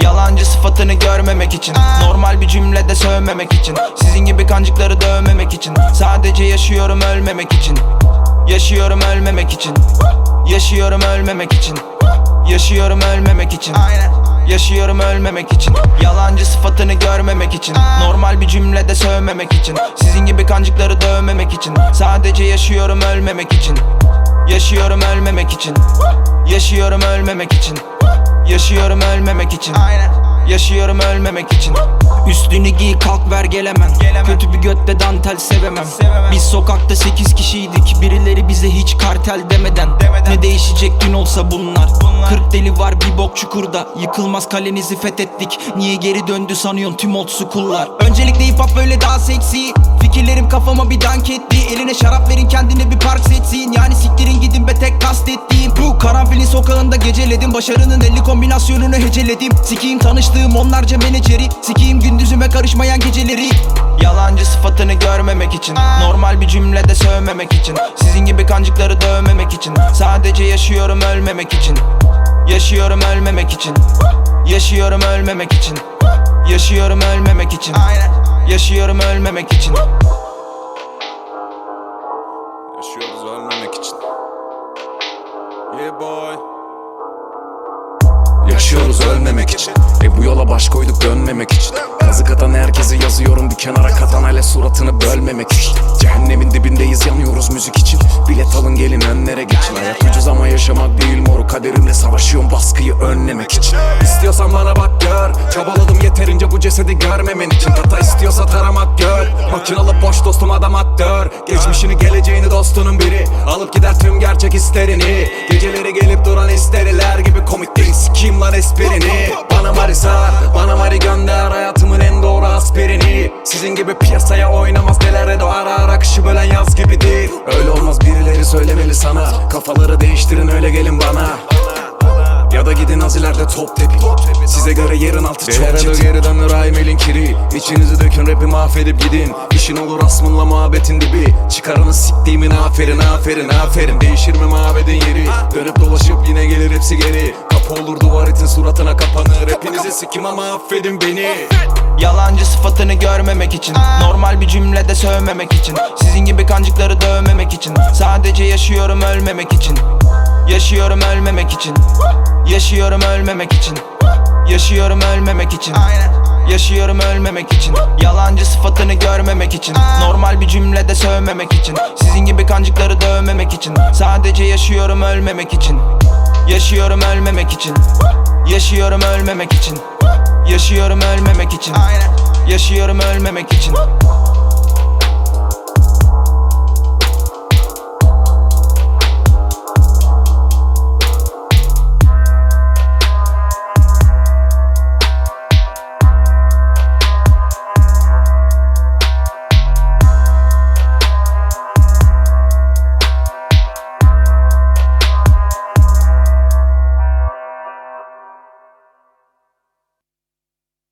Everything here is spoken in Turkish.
Yalancı sıfatını görmemek için Normal bir cümlede sövmemek için Sizin gibi kancıkları dövmemek için Sadece yaşıyorum ölmemek için Yaşıyorum ölmemek için Yaşıyorum ölmemek için Yaşıyorum ölmemek için Yaşıyorum ölmemek için Yalancı sıfatını görmemek için Normal bir cümlede sövmemek için Sizin gibi kancıkları dövmemek için Sadece yaşıyorum ölmemek için Yaşıyorum ölmemek için Yaşıyorum ölmemek için Yaşıyorum ölmemek için. Yaşıyorum ölmemek için. Üstünü giy kalk ver gelemen Kötü bir götte dantel sevemem, Biz sokakta 8 kişiydik. Birileri bize hiç kartel demeden, Ne değişecek gün olsa bunlar. 40 deli var bir bok çukurda. Yıkılmaz kalenizi fethettik. Niye geri döndü sanıyorsun tüm old school'lar? Öncelikle hip hop böyle daha seksi. Fikirlerim kafama bir dank etti. Eline şarap verin kendine bir park setsin Yani siktirin gidin be tek kastettiğim Bu karanfilin sokağında geceledim. Başarının 50 kombinasyonunu heceledim. Sikiyim tanıştığım onlarca menajeri. Sikiyim gündüzüme karışmayan geceleri. Yalancı sıfatını görmemek için. Normal bir cümlede sövmemek için. Sizin gibi kancıkları dövmemek için. Sadece yaşıyorum ölmemek için. Yaşıyorum ölmemek için. Yaşıyorum ölmemek için. Yaşıyorum ölmemek için. Yaşıyorum ölmemek için. Yaşıyoruz ölmemek için Yaşıyoruz ölmemek için. E bu yola baş koyduk dönmemek için. Kazık atan herkese yazıyorum bir kenara katanayla suratını bölmemek için. Cehennemin dibindeyiz yanıyoruz müzik için. Bilet alın gelin önlere geçin. Hayat ucuz ama yaşamak değil moru. Kaderimle savaşıyorum baskıyı önlemek için. İstiyorsan bana bak gör. Çabaladım yeterince bu cesedi görmemen için Tata istiyorsa taramak gör. Makinalı boş dostum adam aktör. Geçmişini geleceğini dostunun biri. Alıp gider tüm gerçek hislerini. Geceleri gelip duran isteriler gibi komik değil. Sikiyim lan esprini. Bana mari sar, bana mari gönder Hayatımın en doğru aspirini. Sizin gibi piyasaya oynamaz nelere doğar. Ağır akışı bölen yaz gibi değil Öyle olmaz birileri söylemeli sana. Kafaları değiştirin öyle gelin bana ya da gidin az ileride top tepi Size göre yerin altı çok Değere çetin. geri dönür Aymel'in kiri. İçinizi dökün rapi mahvedip gidin. İşin olur asmınla muhabbetin dibi. Çıkarını siktiğimin aferin aferin aferin. Değişir mi mabedin yeri? Dönüp dolaşıp yine gelir hepsi geri. Kapı olur duvar itin suratına kapanır. Hepinizi sikim ama affedin beni. Yalancı sıfatını görmemek için Normal bir cümlede sövmemek için Sizin gibi kancıkları dövmemek için Sadece yaşıyorum ölmemek için Yaşıyorum ölmemek için. Yaşıyorum ölmemek için. Yaşıyorum ölmemek için. Yaşıyorum ölmemek için. Yalancı sıfatını görmemek için. Normal bir cümlede sövmemek için. Sizin gibi kancıkları dövmemek için. Sadece yaşıyorum ölmemek için. Yaşıyorum ölmemek için. Yaşıyorum ölmemek için. Yaşıyorum ölmemek için. Yaşıyorum ölmemek için